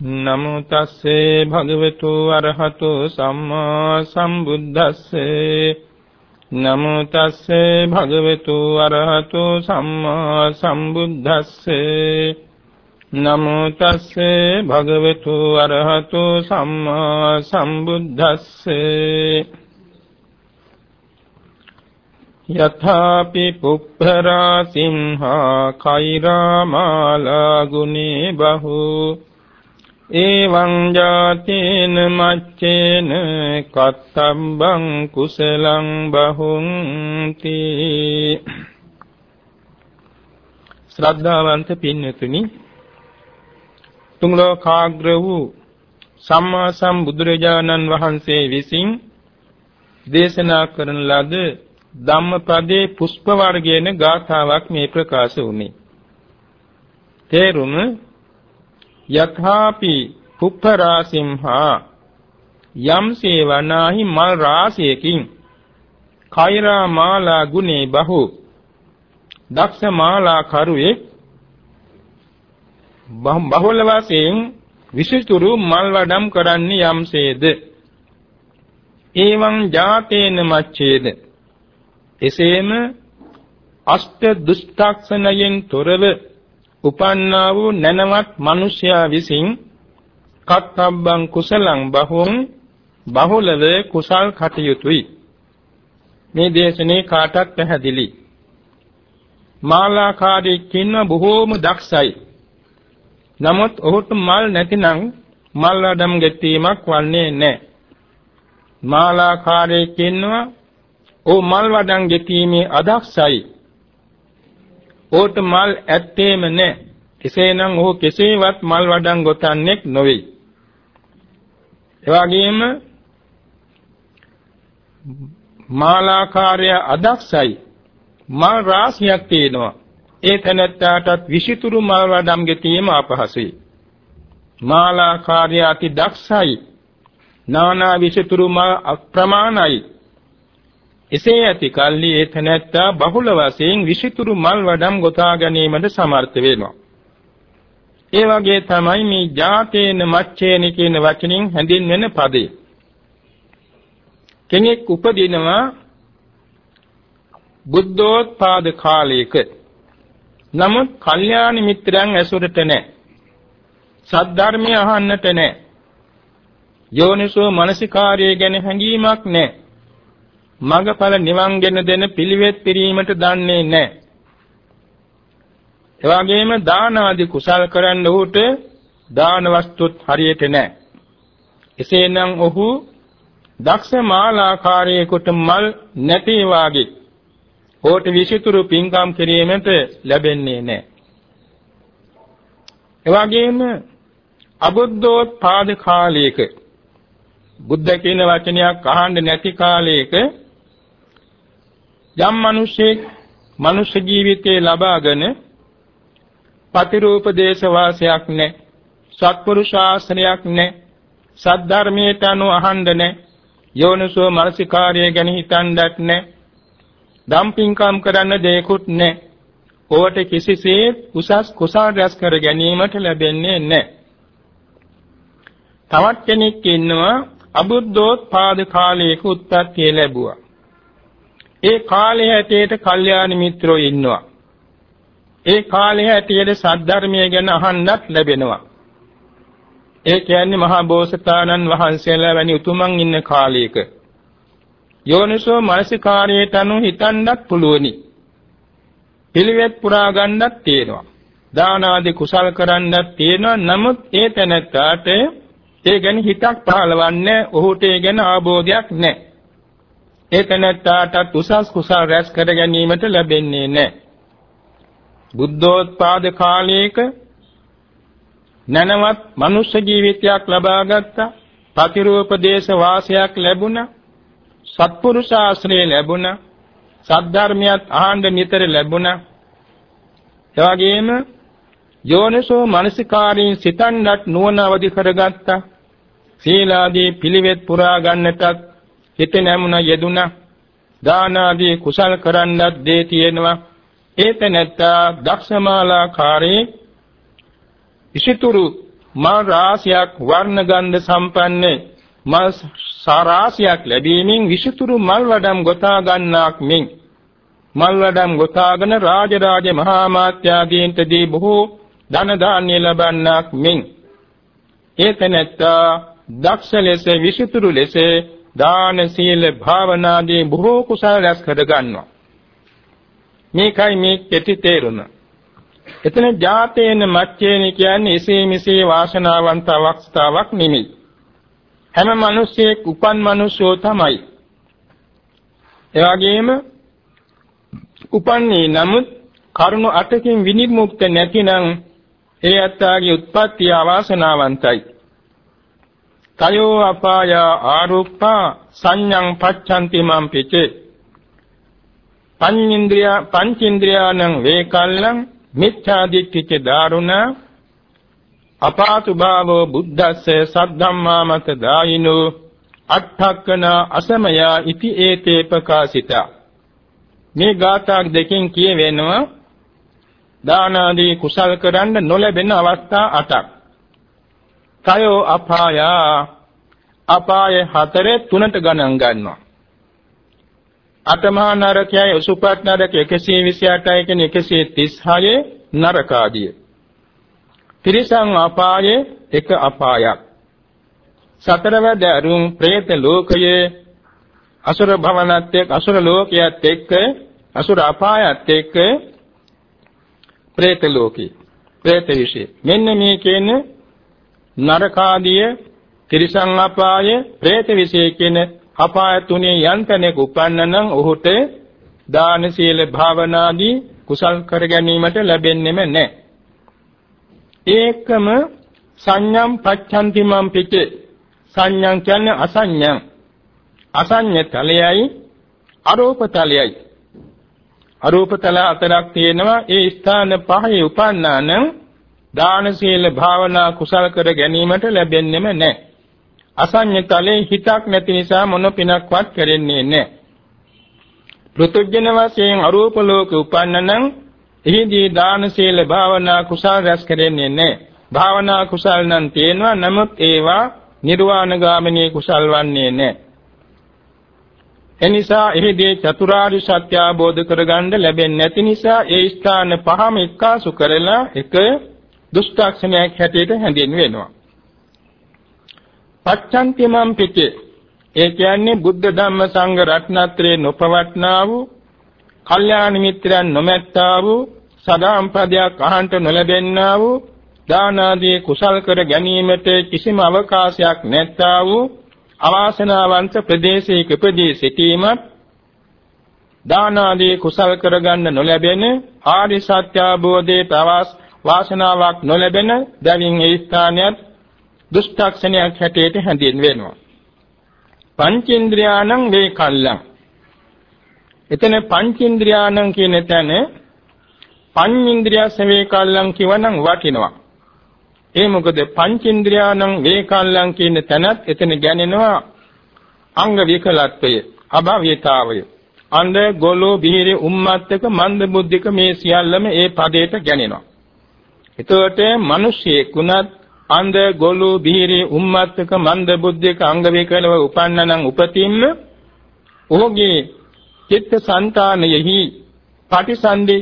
නමෝ තස්සේ භගවතු අරහතු සම්මා සම්බුද්දස්සේ. නමෝ තස්සේ භගවතු අරහතු සම්මා සම්බුද්දස්සේ. නමෝ තස්සේ භගවතු අරහතු සම්මා සම්බුද්දස්සේ. යථාපි පුප්පරා සිංහා කෛරාමාලා ගුනේ බහූ එවං ජාතේන මච්චේන කත්තම්බං කුසලං බහුන්ති. ශ්‍රද්ධාවන්ත පින්වතුනි තුන් ලෝකාග්‍ර වූ සම්මා සම්බුදුරජාණන් වහන්සේ විසින් දේශනා කරන ලද ධම්මපදයේ පුෂ්ප වර්ගයේන ගාථාවක් මේ ප්‍රකාශ වුණේ. තේරුම යථාපි පුප්පරාසිම්හා යම්සේ වනාහි මල් රාශියකින් කෛරා මාලා ගුනේ බහු දක්ෂ මාලා කරුවේ බහුල වශයෙන් විශේෂතුරු මල් වඩම් කරන්නේ යම්සේද එවං ජාතේන මච්ඡේද? එසේම අෂ්ට දුෂ්ටක්ෂණයෙන් තොරව උපන්නා වූ නැනවත් මිනිසයා විසින් කත්තබ්බං කුසලං බහුං බහුලව කුසල් කටයුතුයි. මේ දේශනේ කාටත් පැහැදිලි. මාලාකාරී කින්න බොහෝම දක්ෂයි. නමුත් ඔහුට මල් නැතිනම් මල් අඩම් ගැටීමක් වන්නේ නැහැ. මාලාකාරී කින්නවා ਉਹ මල් වඩම් ගැටීමේ අදක්ෂයි. ඕට මල් ඇත්තේම නැහැ. එසේනම් ඔහු කෙසේවත් මල් වඩන් ගොතන්නේක් නොවේ. එවාගෙම මාලාකාරය අදක්ෂයි. මල් රාශියක් තියෙනවා. ඒ තැනැත්තාටත් විෂිතුරු මල් වඩම් ගෙතීම අපහසුයි. මාලාකාරය අති දක්ෂයි. නානා විෂිතුරු මල් අප්‍රමාණයි. එසේ ඇති කල්ලි ඒ තැනැත්තා බහුල වශයෙන් විසිතුරු මල් වඩම් ගොතා ගැනීමට සමර්ථ වෙනවා. ඒ වගේ තමයි මේ ජාතේන මච්ඡේන කියන වචنين හැඳින්වෙන පදේ. කෙනෙක් උපදිනවා බුද්ධෝත්පාද කාලයක. නමුත් කල්යාණ මිත්‍රයන් ඇසුරට නැහැ. සද්ධර්මය අහන්නට නැහැ. යෝනිසෝ මනසිකාර්යය ගැන හැඟීමක් නැහැ. මඟඵල නිවන්ගෙන දෙන පිළිවෙත් පිරීමට දන්නේ නැහැ. එවාගෙම දාන ආදී කුසල් කරන්න උට දාන වස්තුත් හරියට නැහැ. එසේනම් ඔහු දක්ෂ මාලාකාරයෙකුට මල් නැති වාගේ හෝට විසිතුරු පින්කම් කිරීමට ලැබෙන්නේ නැහැ. එවාගෙම අබුද්ධෝත්පාද කාලයක බුද්ධ කියන වචනයක් අහන්න නැති කාලයක යම් මිනිසෙක් මනුෂ්‍ය ජීවිතේ ලබාගෙන පතිරූපදේශ වාසයක් නැහැ. සත්පුරුෂ ආශ්‍රයයක් නැහැ. සද්ධර්මයට අනු අහන්න නැහැ. යෝනිසෝ මනසිකාර්යය ගැන හිතන්නත් නැහැ. දම්පින්කම් කරන්න දෙයක්වත් නැහැ. ඕවට කිසිසේත් උසස් කුසල් රැස් කර ගැනීමට ලැබෙන්නේ නැහැ. තවත් කෙනෙක් ඉන්නවා අබුද්ධෝත්පාද කාලයක උත්පත්ති ලැබුවා. ඒ කාලේ හැටියට කල්යාණ මිත්‍රෝ ඉන්නවා. ඒ කාලේ හැටියට සද්ධර්මය ගැන අහන්නත් ලැබෙනවා. ඒ කියන්නේ මහා බෝසතාණන් වහන්සේලා වැනි උතුමන් ඉන්න කාලයක. යෝනිසෝ මානසිකාරයට අනුව හිතන්නත් පුළුවනි. පිළිවෙත් පුරා ගන්නත් තියෙනවා. දාන ආදී කුසල් කරන්නත් තියෙනවා. නමුත් ඒ තැනත්තාට ඒ ගැන හිතක් පහළවන්නේ ඔහුට ඒ ගැන ආબોධයක් නැහැ. ඒ තැනැත්තාටත් උසස් කුසල් රැස් කර ගැනීමට ලැබෙන්නේ නැහැ. බුද්ධෝත්පාද කාලයක නැනවත් මනුෂ්‍ය ජීවිතයක් ලබාගත්තා. ප්‍රතිරූපදේශ වාසයක් ලැබුණා. සත්පුරුෂ ආශ්‍රය ලැබුණා. සද්ධර්මියත් ආහඬ නිතර ලැබුණා. එවැගේම යෝනිසෝ මනසිකාරීන් සිතන්නත් නුවණ අවදි කරගත්තා. සීලාදී පිළිවෙත් පුරා ගන්නටත් හිත නැමුණ යෙදුණා. දාන ආදී කුසල් කරන්නත් දේ තියෙනවා. ඒක නැත්තා දක්ෂමාලාකාරී ඉසිතුරු මල් රාශියක් වර්ණ ගන්ධ සම්පන්න. මල් සාරාශියක් ලැබීමෙන් විෂතුරු මල් වඩම් ගොතා ගන්නාක් මෙන්. මල් වඩම් ගොතාගෙන රාජරාජ මහා මාත්‍යාදීන්ටදී බොහෝ ධන දාන්‍ය ලබන්නාක් මෙන්. ඒතනත්තා දක්ෂ ලෙස විෂතුරු ලෙස දාන සීල භාවනාදී බොහෝ කුසල රැස් කර ගන්නවා. මේකයි මේ කෙටි තේරුම. එතන ජාතේන මච්චේන කියන්නේ එසේ මෙසේ වාසනාවන්ත අවස්ථාවක් නෙමෙයි. හැම මිනිසෙක් උපන් මිනිසෝ තමයි. ඒ වගේම උපන්නේ නමුත් කරුණ අටකින් විනිර්මුක්ත නැතිනම් ඒ අත්තාගේ උත්පත්ති අවාසනාවන්තයි. කයෝ අපාය ආරුප්පා සංඤං පච්ඡන්ති මම් පිචේ පඤ්චේන්ද්‍රිය පංචේන්ද්‍රියානං වේකල්ලං මිච්ඡා දිට්ඨිච දාරුණ අපාතු භාවෝ බුද්දස්ස සද්ධම්මා මත දායිනෝ අට්ඨක්කන අසමය ඉති ඒතේ ප්‍රකාශිතා මේ ගාථා දෙකෙන් කියවෙනවා දාන ආදී කුසල් කරන්න නොලැබෙන අවස්ථා අටක්. තයෝ අපාය අපාය හතරේ තුනට ගණන් ගන්නවා. අටමහා නරකයයි උසුපත් නරක 128යි කියන 136 නරක ආදී. තිරිසන් අපායේ එක අපායක්. සතරවැද අරුන් പ്രേත ලෝකයේ අසුර භවනත් එක්ක අසුර ලෝකයේත් එක්ක අසුර අපායත් එක්ක പ്രേත ලෝකේ പ്രേත විශේෂ මෙන්න මේ කියන්නේ නරකාදිය තිරිසන් අපාය പ്രേත විශ්ේ කියන අපාය තුනේ යන්තනෙක උපන්නනම් ඔහුට දාන සීල භාවනාදී කුසල් කර ගැනීමට ලැබෙන්නෙම නැහැ ඒකම සංඥම් පච්ඡන්ති මම් පිටේ සංඥම් කියන්නේ අසංඥම් අසඤ්ඤ තලයයි අරූප තලයයි. අරූප තල අතරක් තියෙනවා. ඒ ස්ථාන පහේ උපන්නා නම් දාන සීල භාවනා කුසල් කර ගැනීමට ලැබෙන්නෙම නැහැ අසඤ්ඤ තලේ හිතක් නැති නිසා මොන පිනක්වත් කරෙන්නේ නැහැ පෘතුජන වශයෙන් අරූප ලෝක උපන්නනම් එහිදී දාන සීල භාවනා කුසල් රැස් කරෙන්නේ නැහැ භාවනා කුසල් නම් තියෙනවා නමුත් ඒවා නිර්වාණ ගාමිනී කුසල් වන්නේ නැහැ එනිසා එහිදී චතුරාර්ය සත්‍ය අවබෝධ කරගන්න ලැබෙන්නේ නැති නිසා ඒ ස්ථාන පහම එක්කාසු කරලා එක දුෂ්ටක්ෂණයක් හැටියට හැඳින්වෙනවා. පච්ඡන්තිමම් පිටේ ඒ කියන්නේ බුද්ධ ධම්ම සංඝ රත්නත්‍රේ නොපවට්නා වූ කල්යාණ මිත්‍රයන් නොමැත්තා වූ සදාම්පදයක් අහන්ට නොලැබෙන්නා වූ දාන ආදී කුසල් කර ගැනීමට කිසිම අවකාශයක් නැත්තා වූ අවාසනාවන්ත ප්‍රදේශයක ඉපදී සිටීමත් දාන ආදී කුසල් කරගන්න නොලැබෙන ආදි සත්‍ය අවබෝධයේ තවස් වාසනාවක් නොලැබෙන දැවින් ඒ ස්ථානයත් දුෂ්ටක්ෂණයක් හැටියට හැඳින්වෙනවා පංචේන්ද්‍රයාණං වේකල්ලං එතන පංචේන්ද්‍රයාණං කියන තැන පඤ්ඤේන්ද්‍රයස් වේකල්ලං කියවනම් වටිනවා. ඒ මොකද පංචේන්ද්‍රයානම් වේකල්ලං කියන තැනත් එතන ගැනෙනවා අංග විකලත්වය අභව්‍යතාවය. අන්ධ ගොළු බිහිරි උම්මත්තක මන්ද බුද්ධික මේ සියල්ලම ඒ පදයට ගැනෙනවා. එතකොට මිනිසියෙක් වුණත් අන්ධ ගොළු බිහිරි උම්මත්තක මන්ද බුද්ධික අංග විකලව උපන්නනම් උපතින්ම ඔහුගේ චිත්ත සංතානයෙහි පටිසන්ධි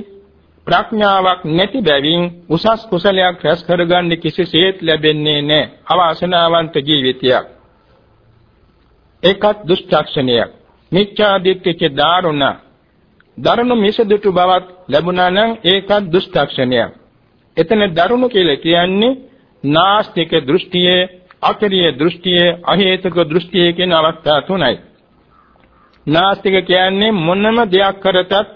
ප්‍රඥාවක් නැති බැවින් උසස් කුසලයක් රැස් කරගන්න කිසිසේත් ලැබෙන්නේ නැහැ. අවාසනාවන්ත ජීවිතයක්. ඒකත් දුෂ්ටක්ෂණයක්. මිච්ඡා දිට්ඨික දාරුණ. දරුණු මිසදුටු බවක් ලැබුණා නම් ඒකත් දුෂ්ටක්ෂණයක්. එතන දරුණු කියලා කියන්නේ නාස්තික දෘෂ්ටියේ, අකරිය දෘෂ්ටියේ, අහේතුක දෘෂ්ටියේ කියන අවස්ථා තුනයි. නාස්තික කියන්නේ මොනම දෙයක් කරතත්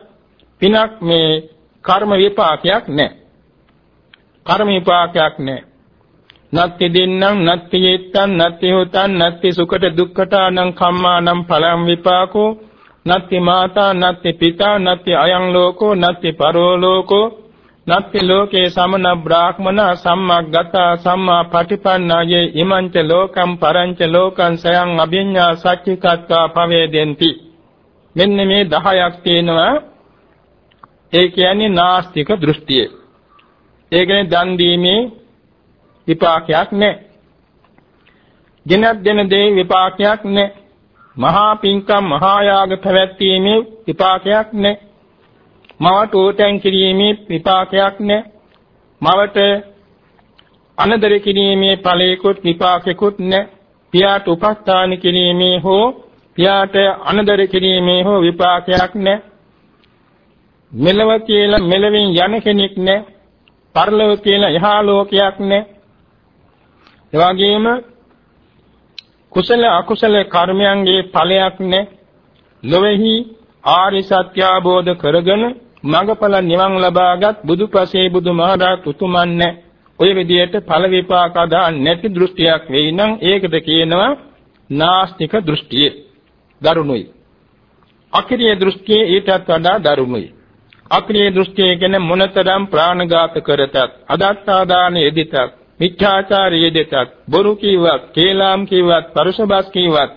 පිනක් මේ කර්ම විපාකයක් නැහැ. කර්ම විපාකයක් නැහැ. නත්ති දින්නම් නත්ති යේත්තං නත්ති හොතං නත්ති සුකට දුක්ඛතානං කම්මානං පලං විපාකෝ නත්ති මාතා නත්ති පිතා නත්ති අයං ලෝකෝ නත්ති පරෝ ලෝකෝ නත්ති ලෝකේ සමන බ්‍රාහ්මන සම්මග්ගතා සම්මා පටිපන්නායේ ඉමංච ලෝකම් පරංච ලෝකං සයං අභිඤ්ඤා සච්චිකත්වා පවේදෙන්ති මෙන්න මේ 10ක් තියෙනවා ඒ කියන්නේ නාස්තික දෘෂ්ටිය. ඒ කියන්නේ දන් දීමේ විපාකයක් නැහැ. ගෙනත් දෙන දේ විපාකයක් නැහැ. මහා පින්කම් මහා යාග පැවැත්වීමේ විපාකයක් නැහැ. මවට උටෙන් කිරීමේ විපාකයක් නැහැ. මවට අනදර කිරීමේ ඵලයකුත් විපාකයකුත් නැහැ. පියාට උපස්ථාන කිරීමේ හෝ පියාට අනදර කිරීමේ හෝ විපාකයක් නැහැ. මෙලව කියලා මෙලවින් යන කෙනෙක් නැහැ. පරලොව කියලා යහා ලෝකයක් නැහැ. ඒ වගේම කුසල අකුසල කර්මයන්ගේ ඵලයක් නැහැ. ලොවේහි ආරි සත්‍ය අවබෝධ කරගෙන මඟඵල නිවන් ලබාගත් බුදුපසේ බුදුමහරහත් උතුමන් නැහැ. ඔය විදිහට ඵල විපාක අදා නැති දෘෂ්ටියක් වෙයි නම් ඒකට කියනවා නාස්තික දෘෂ්ටිය. දරුණුයි. අකිරිය දෘෂ්ටිය ඊටත් වඩා දරුණුයි. අක්‍රීය දෘෂ්ටිය කියන්නේ මොනතරම් ප්‍රාණඝාත කරතත් අදත්තාදාන යෙදිතත් මිච්ඡාචාරය යෙදිතත් බොරු කීවත් කේලාම් කීවත් පරුෂබස් කීවත්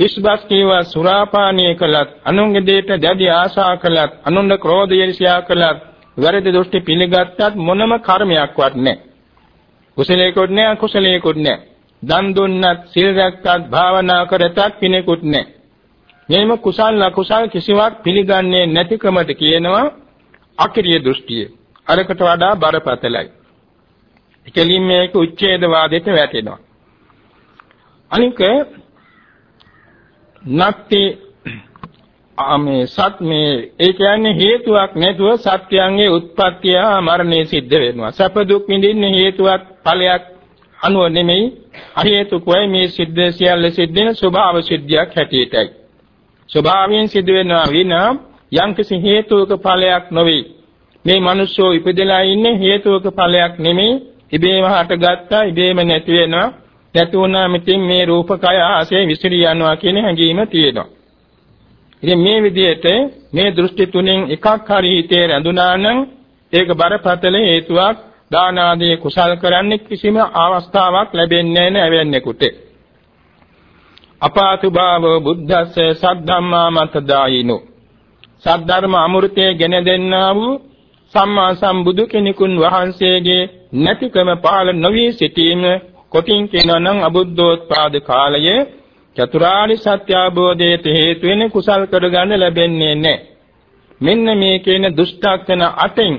හිස්බස් කීවත් සුරාපානය කළත් අනුන්ගේ දෙයට දැඩි ආශා කළත් අනුන්ගේ ක්‍රෝධය ඊර්ෂ්‍යා කළත් වැරදි දෘෂ්ටි පිළිගත්තත් මොනම කර්මයක්වත් නැහැ කුසලයකොත් නැහැ අකුසලයකොත් නැහැ දන් දුන්නත් සිල් රැක්කත් භාවනා කරතත් පිනෙකුත් නැහැ මේම කුසල් අකුසල් කිසිවක් පිළිගන්නේ නැතිකමට කියනවා අකිරිය දෘෂ්ටිය. අරකට වඩා බරපතලයි. එකලින් මේක උච්ඡේදවාදයට වැටෙනවා. අනික නැත්ති මේ සත් මේ ඒ කියන්නේ හේතුවක් නැතුව සත්‍යයන්ගේ උත්පත්තිය මරණය සිද්ධ වෙනවා. සැප දුක් විඳින්න හේතුවක් ඵලයක් අනුව නෙමෙයි අහේතුකයි මේ සිද්ධ සියල්ල සිද්ධ වෙන ස්වභාව සිද්ධියක් හැටියටයි. ස්වභාවයෙන් සිදුවෙනවා විනා යම්කිසි හේතුවක ඵලයක් නොවේ. මේ මිනිස්සෝ ඉපදලා ඉන්නේ හේතුවක ඵලයක් නෙමෙයි. ඉබේම හටගත්තා ඉබේම නැති වෙනවා. නැති වුණාම ඉතින් මේ රූපකය ආසේ විසිරී යනවා කියන හැඟීම තියෙනවා. ඉතින් මේ විදිහට මේ දෘෂ්ටි තුනෙන් එකක් හරි හිතේ රැඳුනා නම් ඒක බරපතල හේතුවක් දාන ආදී කුසල් කරන්න කිසිම අවස්ථාවක් ලැබෙන්නේ නැහැ නැවෙන්නෙකුට. අපාතු භාවෝ බුද්දස්ස සද්ධම්මා මතදායිනෝ සද්ධර්ම අමෘතයේ ගෙන දෙන්නා වූ සම්මා සම්බුදු කෙනෙකුන් වහන්සේගේ නැතිකම පහළ නොවි සිටීම කොටින් කියනවා නම් අබුද්ධෝත්පාද කාලයේ චතුරාර්ය සත්‍ය අවබෝධයට හේතු වෙන කුසල් කරගන්න ලැබෙන්නේ නැහැ. මෙන්න මේ කියන දුෂ්ටක්ෂණ අටෙන්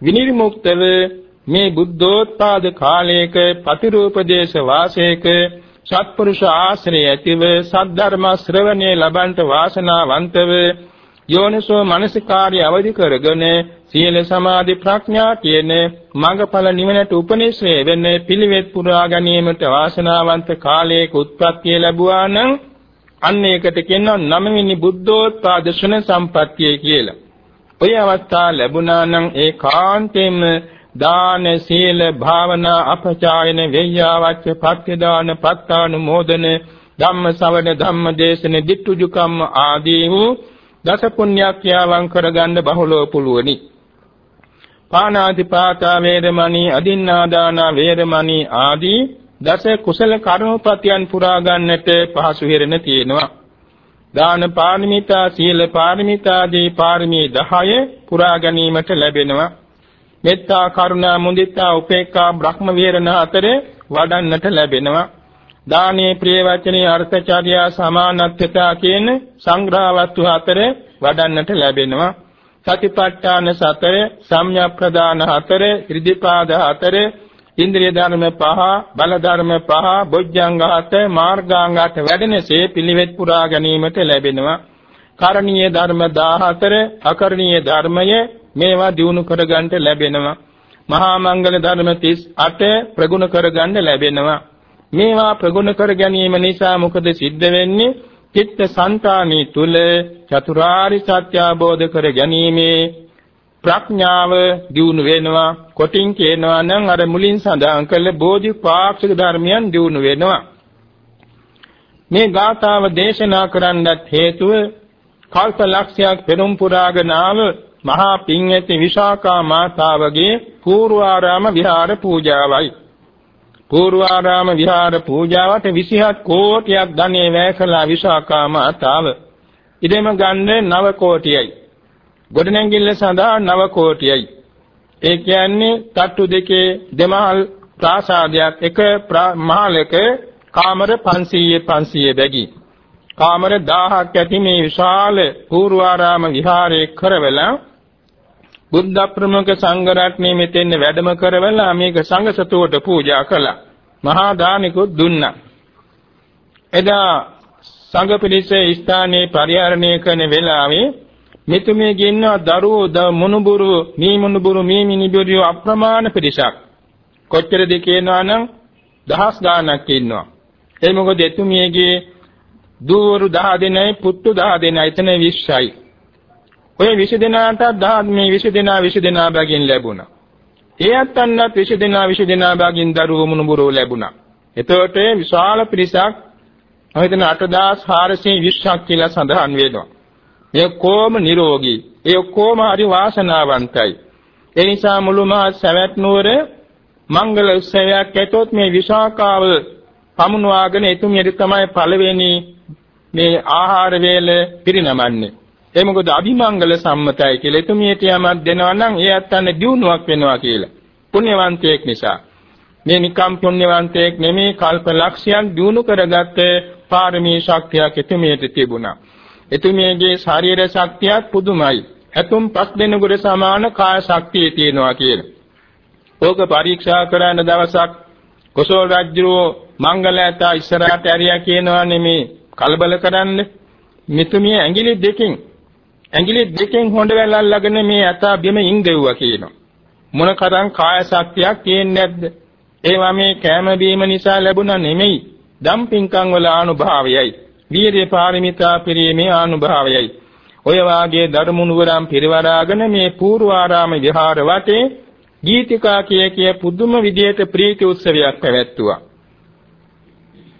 විනිර්මුක්තව මේ බුද්ධෝත්පාද කාලයක පතිරූපදේශ වාසයක සත්පුරුෂ ආශ්‍රය ඇතිව සද්ධර්ම ශ්‍රවණේ ලබන්ට වාසනාවන්තව යෝනිසෝ මනසිකාර්ය අවදි කරගෙන සීල සමාධි ප්‍රඥා කියන මඟඵල නිවනට උපනිශ්‍රේ වෙන පිළිවෙත් පුරා ගැනීමට වාසනාවන්ත කාලයක උත්පත්තිය ලැබුවා නම් අන්න ඒකට කියනවා නවවෙනි බුද්ධෝත්පාද ශන සම්පත්තිය කියලා. ඔය අවස්ථාව ලැබුණා නම් ඒකාන්තයෙන්ම දාන සීල භාවනා අපචායන වෙය්‍යාවච්ච පත්‍යදාන පත්තානුමෝදන ධම්ම ශ්‍රවණ ධම්ම දේශන දිට්ඨුජුකම්ම ආදී වූ දස පුණ්‍යක්‍රියාවන් කරගන්න බහුලව පුළුවනි. පාණාතිපාතා වේරමණී අදින්නාදාන වේරමණී ආදී දස කුසල කර්මපතියන් පුරා ගන්නට පහසු හිරෙන තියෙනවා. දාන පාරමිතා සීල පාරමිතා ආදී පාරමී 10 පුරා ගැනීමට ලැබෙනවා. මෙත්තා කරුණා මුදිතා උපේක්ඛා බ්‍රහ්ම විහරණ අතරේ වඩන්නට ලැබෙනවා. දානේ ප්‍රිය වචනේ අර්ථචර්යා සමානත්වතා කියන සංග්‍රහ වස්තු අතරේ වඩන්නට ලැබෙනවා. සතිපට්ඨාන සතරේ සම්‍යක් ප්‍රදාන හතරේ ඉර්ධිපාද හතරේ ඉන්ද්‍රිය ධර්ම පහ බල ධර්ම පහ බොජ්ජංග හත මාර්ගාංගات වැඩෙනසේ පිළිවෙත් පුරා ගැනීමට ලැබෙනවා කරණීය ධර්ම 14 අකරණීය ධර්මයේ මේවා දිනු කරගන්න ලැබෙනවා. මහා මංගල ධර්ම 38 ප්‍රගුණ කරගන්න ලැබෙනවා. මේවා ප්‍රගුණ කර ගැනීම නිසා මොකද සිද්ධ වෙන්නේ? චිත්ත සංතානී තුල චතුරාරි සත්‍ය අවබෝධ කර ගැනීමේ ප්‍රඥාව දියුණු වෙනවා කොටින් කියනවා නම් අර මුලින් සඳහන් කළ බෝධිපාක්ෂික ධර්මයන් දියුණු වෙනවා මේ ගාථාව දේශනා කරන්නත් හේතුව කල්ප ලක්ෂයක් පෙරම් පුරාගෙන ආව මහා පින් ඇති විශාකා මාතාවගේ පූර්වාරාම විහාර පූජාවයි. පූර්වාරාම විහාර පූජාවට 27 කෝටියක් ධනෙ වැය කළා විශාකා මාතාව. ඉදෙම ගන්නේ 9 කෝටියයි. ගොඩනැගිල්ල සඳහා 9 කෝටියයි. ඒ කියන්නේ තට්ටු දෙකේ දෙමහල් ප්‍රාසාදයක් එක මහලක කාමර 500 500 බැගි කාමර 1000ක් ඇති මේ විශාල පූර්වාරාම විහාරයේ කරවලා බුද්ධ ප්‍රමුඛ සංඝ රත්නයේ මෙතෙන් වැඩම කරවලා මේක සංඝ සතුවට පූජා කළා. මහා දානිකුත් දුන්නා. එදා සංඝ පිරිසේ ස්ථානයේ පරිහරණය කරන වෙලාවේ මෙතුමිය ගෙන්නා දරුවෝ ද මුණුබුරු මේ මුණුබුරු මේ මිනිබුරු අප්‍රමාණ පිරිසක්. කොච්චරද කියනවා නම් දහස් ගාණක් ඉන්නවා. ඒ මොකද එතුමියගේ දූවරු 10 දෙනයි පුත්තු 10 දෙනයි එතන 20යි. ඔය 20 දෙනාට 10 මේ 20 දෙනා 20 දෙනා බැගින් ලැබුණා. ඒ අත්තන්නත් 20 දෙනා 20 දෙනා බැගින් දරුවෝ මුණුබුරු ලැබුණා. එතකොට විශාල පිරිසක් හිතන 8420ක් කියලා සඳහන් වෙනවා. මේ කොම නිරෝගී. ඒ කොම හරි වාසනාවන්තයි. ඒ නිසා මුළු මහත් සවැත් නුවර මංගල උත්සවයක් ඇතොත් මේ විශාකාව පමුණවාගෙන එතුමියට තමයි පළවෙනි මේ ආහාර වේල පිරිනමන්නේ. ඒ මොකද අභිමංගල සම්මතයි කියලා එතුමියට යමක් දෙනවා නම් ඒ අත්තන්න දියුණුවක් වෙනවා කියලා. පුණ්‍යවන්තයෙක් නිසා. මේ නිකම් පුණ්‍යවන්තයෙක් නෙමේ කල්ප ලක්ෂයන් දියුණු කරගත්ත පාරමී ශක්තියක් එතුමියට තිබුණා. එතුමියගේ ශරීර ශක්තියත් පුදුමයි. ඇතුම් පස් දෙනෙකුට සමාන කාය ශක්තිය තියෙනවා කියලා. ඕක පරීක්ෂා කරන දවසක් කොසල් රජුරෝ මංගලයට ඉස්සරහට ඇරියා කියනවා නෙමේ කලබල කරන්න. මෙතුමිය ඇඟිලි දෙකෙන් ඇඟිලි දෙකෙන් හොඬ වැල් අල්ලගෙන මේ අතා බිම ඉංගෙව්වා කියනවා. මොන කරන් කාය ශක්තියක් තියෙන්නේ නැද්ද? ඒවා මේ කැම බීම නිසා ලැබුණා නෙමෙයි. දම්පින්කම් වල අනුභවයයි. වීර්ය පාරමිතා පිරීමේ අනුභවයයි. ඔය වාගේ ධර්මුණුවරම් පිරිවරාගෙන මේ පූර්වාරාම විහාර වටේ ගීතිකා කිය කිය පුදුම විදියට ප්‍රීති උත්සවයක් පැවැත්තුවා.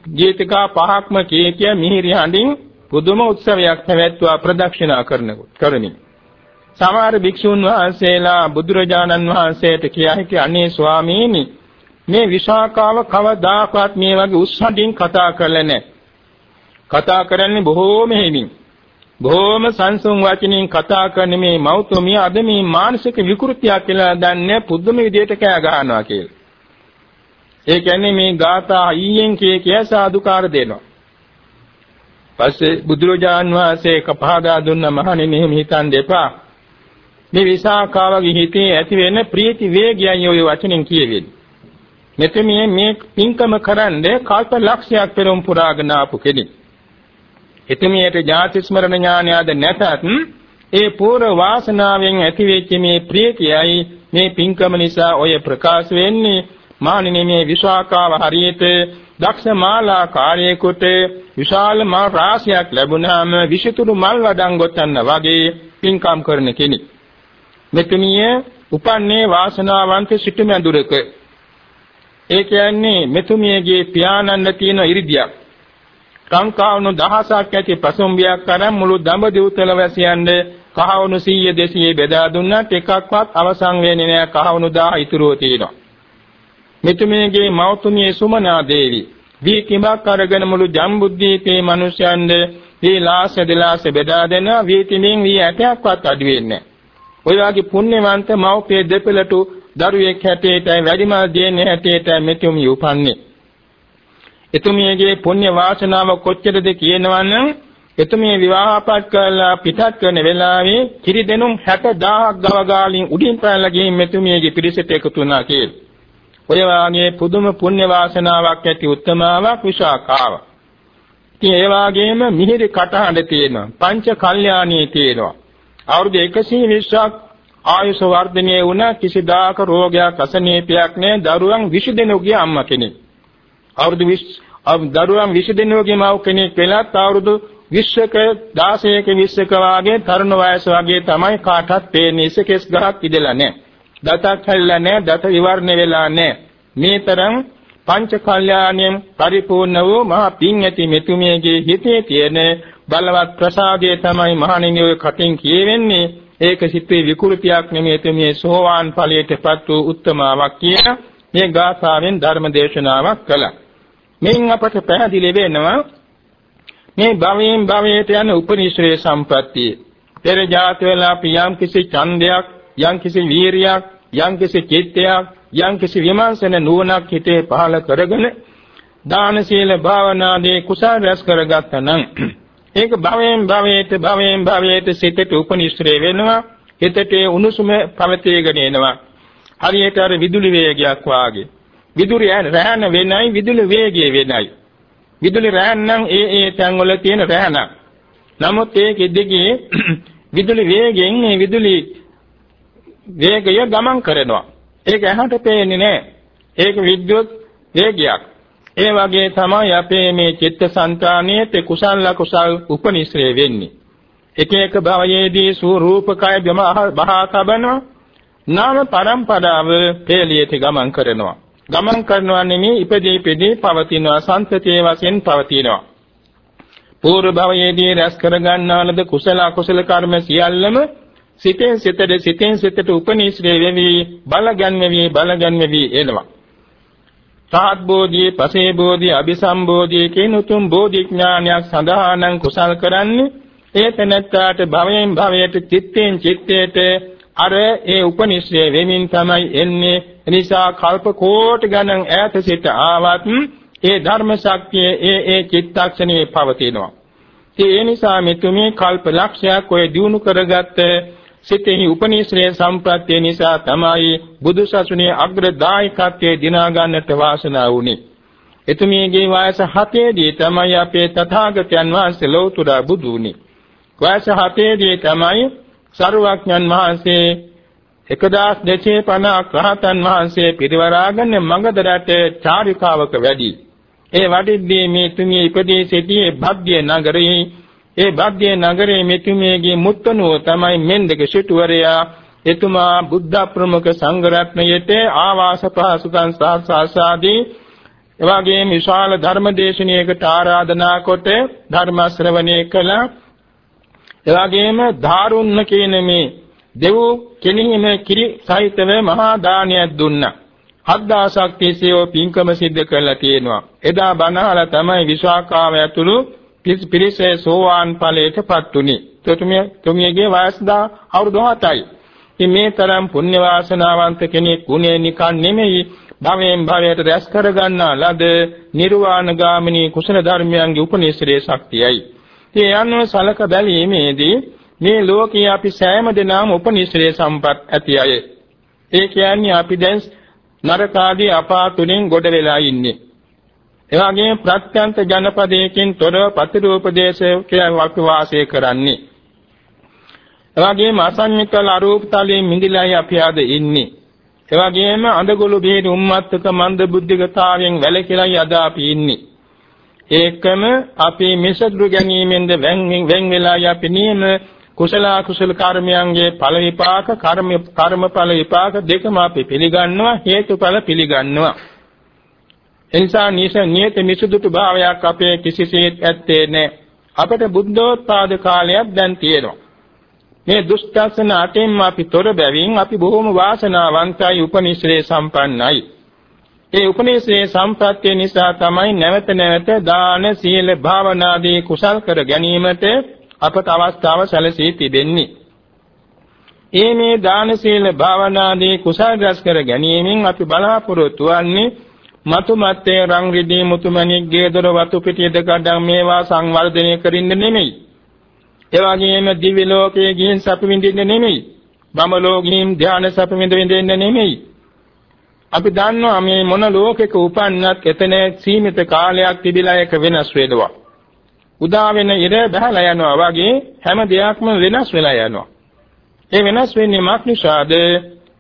ගීතිකා පහක්ම කිය කිය මිහිරි හඬින් පුදුම උත්සවයක් පැවැත්වුවා ප්‍රදක්ෂිනා කරනකොට කරමින්. සමහර භික්ෂුන් වහන්සේලා බුදුරජාණන් වහන්සේට කියා හිටි අනේ ස්වාමීනි මේ විශාකාව කවදාකවත් මේ වගේ උස්සඩින් කතා කරලා නැහැ. කතා කරන්නේ බොහෝම හේමින්. බොහෝම සංසුන් වචනින් කතා කරන මේ මෞතුමිය අද මේ මානසික විකෘතියක් කියලා දන්නේ පුදුම විදියට කෑ ගහනවා කියලා. ඒ කියන්නේ මේ ગાථා අයියෙන් කිය කිය සාදුකාර දෙනවා. පස්සේ බුදුරජාන් වහන්සේ කපහදා දුන්න මහණෙනි මෙහෙම හිතන් දෙපා. මේ විසාකාවගේ හිතේ ඇති වෙන ප්‍රීති වේගයයි ඔය වචනෙන් කියවෙන්නේ. මෙතෙමිය මේ පින්කම කරන්නේ කල්ප ලක්ෂයක් පෙරම් පුරාගෙන ආපු කෙනෙක්. එතෙමියට ජාති ස්මරණ ඥානයද නැතත් ඒ පූර්ව වාසනාවෙන් ඇතිවෙච්ච මේ ප්‍රීතියයි මේ පින්කම නිසා ඔය ප්‍රකාශ වෙන්නේ මානිනේ මේ විශාකාව හරියට දක්ෂ මාලා කාර්යයකට විශාල මල් රාශියක් ලැබුණාම විෂිතුරු මල් වඩන් ගොතන්න වගේ පින්කම් කරන කෙනෙක්. මෙතුමිය උපන්නේ වාසනාවන්ත සිටුමැදුරක ඒ කියන්නේ මෙතුමියගේ පියාණන්ට තියෙන ඉරිදියක්. ලංකාවුණු දහසක් ඇති පසුම්බියක් අරන් මුළු දඹදිව්තල වැසියන්ට කහවණු 100 200 බෙදා දුන්නත් එකක්වත් අවසන් වෙන්නේ නැහැ කහවණු 1000 ඉතුරුව තියෙනවා. මෙතුමියගේ මෞතුමිය සුමනා දේවි වී කිඹක් අරගෙන මුළු ජම්බුද්දීපේ මිනිසයන්ද වී ලාස දෙලාස බෙදා දෙන වී තිමින් වී ඇටයක්වත් අඩු වෙන්නේ නැහැ. ඔය වගේ පුණ්‍යවන්ත මෞපිය දෙපළට දරුවෙක් හැටියටයි වැඩිමල් දෙන්නේ හැටියටයි මෙතුමිය උපන්නේ. එතුමියගේ පුණ්‍ය වාසනාව කොච්චරද කියනවනම් එතුමිය විවාහපත් කරලා පිටත් කරන වෙලාවේ කිරි දෙනුම් 60000ක් ගවගාලින් උඩින් පැනලා ගිහින් මෙතුමියගේ පිරිසට එකතු වුණා කියලා. ඔය වාගේ පුදුම පුණ්‍ය වාසනාවක් ඇති උත්තමාවක් විශාකාව. ඉතින් ඒ වාගේම මිහිරි කටහඬ තියෙනවා. පංච කල්යාණී තියෙනවා. අවුරුදු 120ක් ආයුෂ වර්ධනය වුණ කිසිදාක රෝගයක් අසනීපයක් නැහැ දරුවන් 20 දෙනෙකුගේ අම්මා කෙනෙක්. අවුරුදු 20 දරුවන් 20 දෙනෙකුගේ මව් කෙනෙක් වෙලත් අවුරුදු 20ක 16ක 20ක වාගේ තරුණ වයස වගේ තමයි කාටත් පේන්නේ ඉසකෙස් ගහක් ඉදලා නැහැ. දතක් හැල්ලා නැහැ, දත විවරණ වෙලා නැහැ. මේ තරම් පංච කල්යාණයෙන් පරිපූර්ණ වූ මහා පින් ඇති මෙතුමියගේ හිතේ තියෙන බලවත් ප්‍රසාදය තමයි මහණෙනි ඔය කටින් කියවෙන්නේ ඒක සිතේ විකෘතියක් නෙමෙයි මේ සෝවාන් ඵලයටපත් වූ උත්තමාවක් කියන මේ ගාථාවෙන් ධර්ම දේශනාවක් කළා. මෙයින් අපට පැහැදිලි වෙනවා මේ භවයෙන් භවයට යන උපනිශ්‍රේ සම්පත්තිය. පෙර ජාත වල අපි යම් කිසි ඡන්දයක්, යම් කිසි වීරියක්, යම් කිසි චිත්තයක්, යම්කිසි විමර්ශන නුවණක් හිතේ පහළ කරගෙන දාන සීල භාවනාදී කුසල රැස් කරගත්තා නම් ඒක භවයෙන් භවයට භවයෙන් භවයට සිතට උපනිශ්‍රේ වෙනවා හිතට උණුසුම පවතීගෙන එනවා. හරියට අර විදුලි වේගයක් වාගේ. විදුලි රැහන වෙනයි විදුලි වේගය වෙනයි. විදුලි රැහන් නම් ඒ ඒ තැන්වල තියෙන රැහනක් නමුත් ඒකෙ දිගේ විදුලි වේගයෙන් මේ විදුලි වේගය ගමන් කරනවා. ඒක ඇහැට පේන්නේ නැහැ. ඒක විද්‍යුත් වේගයක්. ඒ වගේ තමයි අපේ මේ චිත්තසංතානයේ කුසල ලකුසල් උපනිශ්‍රේ වෙන්නේ. එක එක භවයේදී ස්වરૂපකය බම බහා තබනවා. නාම පරම්පරාව පෙළියට ගමන් කරනවා. ගමන් කරනවා නෙමෙයි ඉපදී ඉපදී පවතිනවා සංසතියේ වශයෙන් පවතිනවා. පූර්ව භවයේදී රැස් කරගන්නා ලද කුසල අකුසල කර්ම සියල්ලම සිතෙන් සිතට සිතෙන් සිතට උපනිශ්‍රේ වෙවි බලගන්වෙවි බලගන්වෙවි එනවා. සාත් බෝධියේ පසේ බෝධිය අபிසම්බෝධිය කියන උතුම් බෝධි ඥානයක් සඳහානම් කුසල් කරන්නේ ඒ තැනැත්තාට භවයෙන් භවයට චිත්තෙන් චිත්තයට අර ඒ උපනිශ්‍රය වෙමින් තමයි එන්නේ එනිසා කල්ප කෝටි ගණන් ඈත සිට ආවත් ඒ ධර්ම ශක්තිය ඒ ඒ චිත්තක්ෂණයේ පවතිනවා ඒ නිසා මෙතුමේ කල්ප ලක්ෂයක් ඔය දිනු කරගත්ත සිතෙහි උපනිශ්‍රේ සම්ප්‍රත්‍ය නිසා තමයි බුදු සසුනේ අග්‍රදායකත්වයේ දිනා ගන්නට වාසනාව වුනේ. එතුමියගේ වයස 7 දී තමයි අපේ තථාගතයන් වහන්සේ ලෞතුරා බුදු වුනේ. වයස 7 දී තමයි සරුවක්ඥන් වහන්සේ 1250 රහතන් වහන්සේ පිරිවරාගෙන මගධ චාරිකාවක වැඩි. ඒ වඩිද්දී මේ තුමිය ඉපදී සිටියේ භග්‍ය නගරයේ ඒ භග්ගේ නගරයේ මෙතුමියගේ මුත්තනුව තමයි මෙන්දක සිටුවරයා එතුමා බුද්ධ ප්‍රමුඛ සංඝ රත්නයේට ආවාස පහසුකම් සාසාදී එවාගේ විශාල ධර්ම දේශනාවකට ආරාධනා කොට ධර්ම ශ්‍රවණය කළා එවාගේම ධාරුන්න කියන මේ දෙව් කෙනෙහිම කිරි සහිතව මහා දානයක් දුන්නා. හත් දහසක් තිස්සේව පින්කම සිද්ධ කළා තියෙනවා. එදා බණහලා තමයි විශාකාව ඇතුළු පිරිසේ සෝවාන් ඵලයටපත් උනි. තුමිය තුමියගේ වයස දා අවුරුදු 7යි. ඉතින් මේ තරම් පුණ්‍ය වාසනාවන්ත කෙනෙක් ගුණේ නිකන් නෙමෙයි භවයෙන් භවයට රැස් කරගන්නා ලද නිර්වාණ ගාමිනී කුසල ධර්මයන්ගේ උපනිශ්‍රේ ශක්තියයි. ඉතින් යන්නෝ සලක බැලීමේදී මේ ලෝකයේ අපි සෑම දිනම උපනිශ්‍රේ සම්පත් ඇති අය. ඒ කියන්නේ අපි දැන් නරකාදී අපාතුලින් ගොඩ වෙලා ඉන්නේ. එවාගේ ප්‍රත්‍යන්ත ජනපදයකින් තොරව පතිරූපදේශයේ අපි වාසය කරන්නේ. එවාගේම අසඤ්ඤකල අරූපතලයේ මිදිලායි අපි ආද ඉන්නේ. එවාගේම අඳගොළු බේරි උම්මත්තක මන්ද බුද්ධිගතාවෙන් වැළකීලායි අද අපි ඉන්නේ. ඒකම අපි මිසදුරු ගැනීමෙන්ද වෙන් වෙන් වෙලායි අපි නියම කුසල කුසල කර්මයන්ගේ ඵල විපාක කර්ම කර්මඵල විපාක දෙකම අපි පිළිගන්නවා හේතුඵල පිළිගන්නවා එනිසා නිස නියත මිසුදුතු භාවයක් අපේ කිසිසේත් ඇත්තේ නැහැ. අපට බුද්ධෝත්පාද කාලයක් දැන් තියෙනවා. මේ දුෂ්ටසන අටෙන් අපි තොර බැවින් අපි බොහොම වාසනාවන්තයි උපනිශ්‍රේ සම්පන්නයි. ඒ උපනිශ්‍රේ සම්ප්‍රත්‍ය නිසා තමයි නැවත නැවත දාන සීල භාවනාදී කුසල් කර ගැනීමට අපට අවස්ථාව සැලසී තිබෙන්නේ. ඒ මේ දාන සීල භාවනාදී කුසල් රැස් කර ගැනීමෙන් අපි බලාපොරොත්තු වන්නේ මතු මත්තේ රං රිදී මුතුමැණික් ගේදොර වතු පිටියද ගඩම් මේවා සංවර්ධනය කරින්න නෙමෙයි. ඒ වගේම දිව්‍ය ලෝකයේ ගිහින් සප විඳින්න නෙමෙයි. බඹ ලෝකෙහිම් ධානය සප විඳින්න නෙමෙයි. අපි දන්නවා මේ මොන ලෝකෙක උපන්නත් එතන සීමිත කාලයක් තිබිලා එක වෙනස් වෙනවා. උදා වෙන ඉර බහලා යනවා වගේ හැම දෙයක්ම වෙනස් වෙලා යනවා. ඒ වෙනස් වෙන්නේ මක් නිසාද?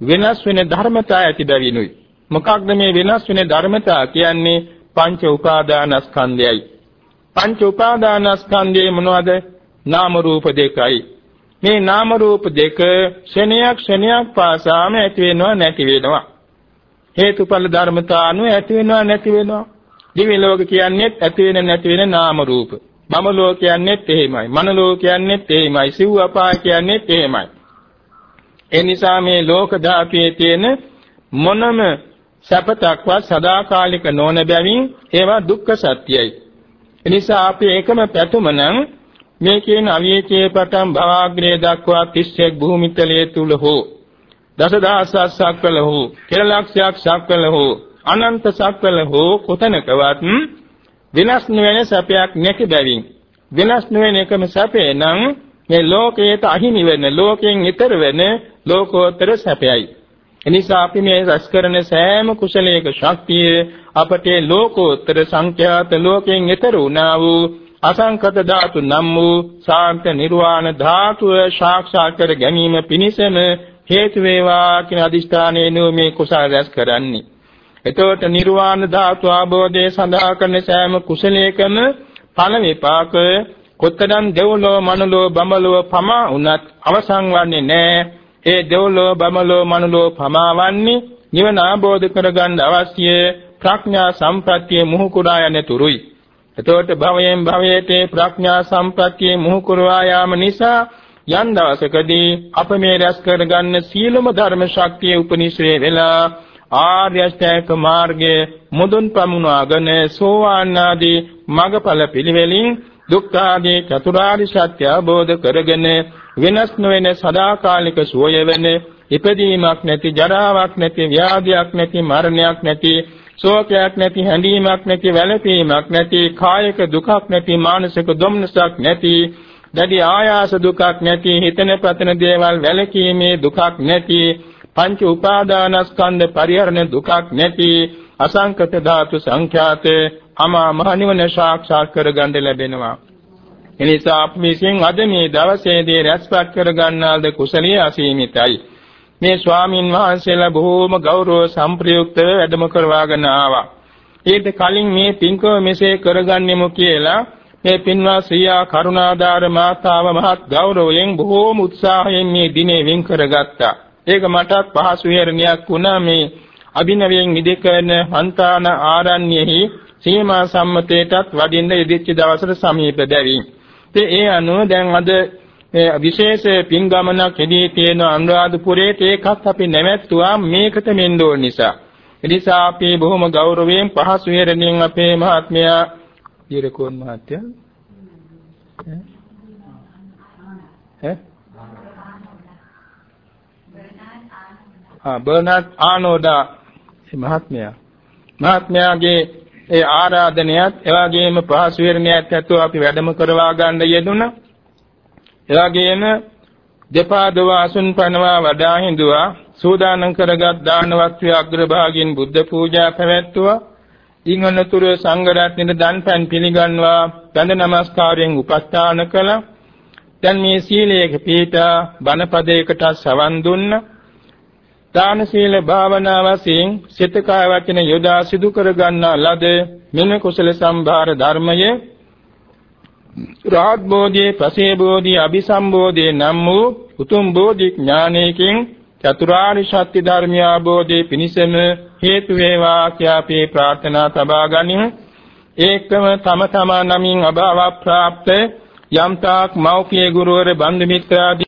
වෙනස් වෙන ධර්මතා ඇති බැවිනුයි. මොකක්ද මේ වෙනස් වෙන ධර්මතා කියන්නේ පංච උපාදානස්කන්ධයයි. පංච උපාදානස්කන්ධයේ මොනවද? නාම රූප දෙකයි. මේ නාම රූප දෙක ක්ෂණයක් ක්ෂණයක් පාසාම ඇති වෙනවා නැති වෙනවා. හේතුඵල ධර්මතා අනුව ඇති වෙනවා නැති වෙනවා. දිව්‍ය ලෝක කියන්නේත් ඇති වෙන නැති වෙන නාම රූප. මම ලෝක කියන්නේත් එහෙමයි. මන ලෝක කියන්නේත් එහෙමයි. සිව් අපාය කියන්නේත් එහෙමයි. ඒ නිසා මේ ලෝක ධාතුවේ තියෙන මොනම සැපතක්වත් සදාකාලික නොවන බැවින් ඒවා දුක්ඛ සත්‍යයි. එනිසා අපි ඒකම පැතුම නම් මේ කියන අවීචයේ පටන් භවග්‍රේ දක්වා 31 භූමිතලයේ තුල හෝ දසදහසක් සක්වල හෝ කෙලලක්ෂයක් සක්වල හෝ අනන්ත සක්වල හෝ කොතනකවත් විනාශ නොවන සැපයක් නැති බැවින් විනාශ නොවන එකම සැපේ නම් මේ ලෝකයට අහිමි වෙන ලෝකයෙන් ඈතර වෙන ලෝකෝත්තර සැපයයි එනිසා අපි මේ රැස් කරන සෑම කුසලයක ශක්තිය අපට ලෝකෝත්තර සංඛ්‍යාත ලෝකයෙන් ඈතර වුණා වූ අසංකත ධාතු නම් වූ ශාන්ත නිර්වාණ ධාතුව සාක්ෂාත් කර ගැනීම පිණිසම හේතු වේවා කියන අදිෂ්ඨානයෙන් මේ කුසල රැස් කරන්නේ. එතකොට නිර්වාණ ධාතු ආબોධය සඳහා කරන සෑම කුසලයකම ඵල විපාක කොතරම් දෙව්ලෝ මනුලෝ බඹලෝ පමා වුණත් අවසන් වන්නේ නැහැ. ඒ දෙව්ලෝ බඹලෝ මනුලෝ පමාවන්නේ නිවන ආબોධ කරගන්න අවශ්‍ය ප්‍රඥා සම්ප්‍රත්‍ය මුහු කුඩා යන තුරුයි. එතකොට භවයෙන් භවයට ප්‍රඥා සම්ප්‍රත්‍ය මුහු කුරවා යාම නිසා යම් දවසකදී අප මේ රැස් කරගන්න සීලම ධර්ම ශක්තිය උපනිශ්‍රේ වෙලා ආර්ය අෂ්ටාංග මාර්ගයේ මුදුන් පමුණවාගෙන සෝවාන් ආදී මගඵල පිළිවෙලින් දුක්ඛ ආදී චතුරාර්ය සත්‍ය අවබෝධ කරගෙන වෙනස් නොවන සදාකාලික සුවය වෙන ඉපදීමක් නැති ජරාවක් නැති ව්‍යාධියක් නැති මරණයක් නැති ශෝකයක් නැති හැඬීමක් නැති වැළපීමක් නැති කායික දුකක් නැති මානසික දුම්නසක් නැති දැඩි ආයාස දුකක් නැති හිතන පතන දේවල් වැළකීමේ දුකක් නැති පංච උපාදානස්කන්ධ පරිහරණ දුකක් නැති අසංකත ධාතු සංඛ්‍යාත අමා මහ නිවන සාක්ෂාත් කරගන්න ලැබෙනවා. එනිසා අපි විසින් අද මේ දවසේදී රැස්පත් කරගන්නාද කුසලිය අසීමිතයි. මේ ස්වාමින් වහන්සේලා බොහෝම ගෞරව සම්ප්‍රයුක්තව වැඩම කරවාගෙන ආවා. ඊට කලින් මේ පින්කම මෙසේ කරගන්නෙමු කියලා මේ පින්වත් ශ්‍රියා කරුණාදාර මාතාව මහත් ගෞරවයෙන් බොහෝම උත්සාහයෙන් මේ දිනේ වෙන් කරගත්තා. ඒක මටත් පහසු විහරණයක් වුණා. මේ අභිනවයෙන් නිදකන හන්තාන ආරණ්‍යෙහි සීමා සම්මතයටත් වඩින්න ඉදිච්ච දවසට සමීප බැවින්. ඉතින් ඒ අනුව දැන් අද මේ විශේෂ පින් ගමනක් එදී තියෙන අනුරාධපුරයේ ඒකත් අපි නැවැත්තුවා මේකට මෙන්න ඕන නිසා. එනිසා අපි බොහොම ගෞරවයෙන් පහසු විහරණයෙන් අපේ මහත්මයා ඊරකෝන් මහත්තයා ඈ ආ බර්නාඩ් ආනෝඩා මහත්මයා මහත්මයාගේ ඒ ආරාධනයත් එවාගෙම පහසු විරණයක් ඇතුව අපි වැඩම කරවා ගන්න යෙදුණා එවාගෙම දෙපා දව අසුන් පනවා වඩා හිඳුවා සූදානම් කරගත් දාන වස්තුවේ අග්‍රභාගයෙන් බුද්ධ පූජා පැවැත්තුවා ඊංගනතුරු සංඝ රත්නෙට දන්පැන් පිළිගන්වා දඬ නමස්කාරයෙන් උපස්ථාන කළා. දැන් මේ සීලයක පිහිටා බණපදයකට සවන් දුන්න. දාන සීල භාවනා වශයෙන් සිත කාය වචන යොදා සිදු කර ගන්නා ලද මෙන්න කුසල සම්භාර ධර්මයේ රාත් බෝධියේ පසේ බෝධියේ අபிසම්බෝධියේ නම් වූ උතුම් බෝධි ඥානයකින් චතුරාර්ය සත්‍ය ධර්මය අවබෝධයේ පිණිසම හේතු වේවා කියා අපි ප්‍රාර්ථනා තබා ගනිමු. ඒකම තම තමා නමින් අභාව ප්‍රාප්ත යම්තාක් මෞඛ්‍ය ගුරුවර බන්දු මිත්‍රාදී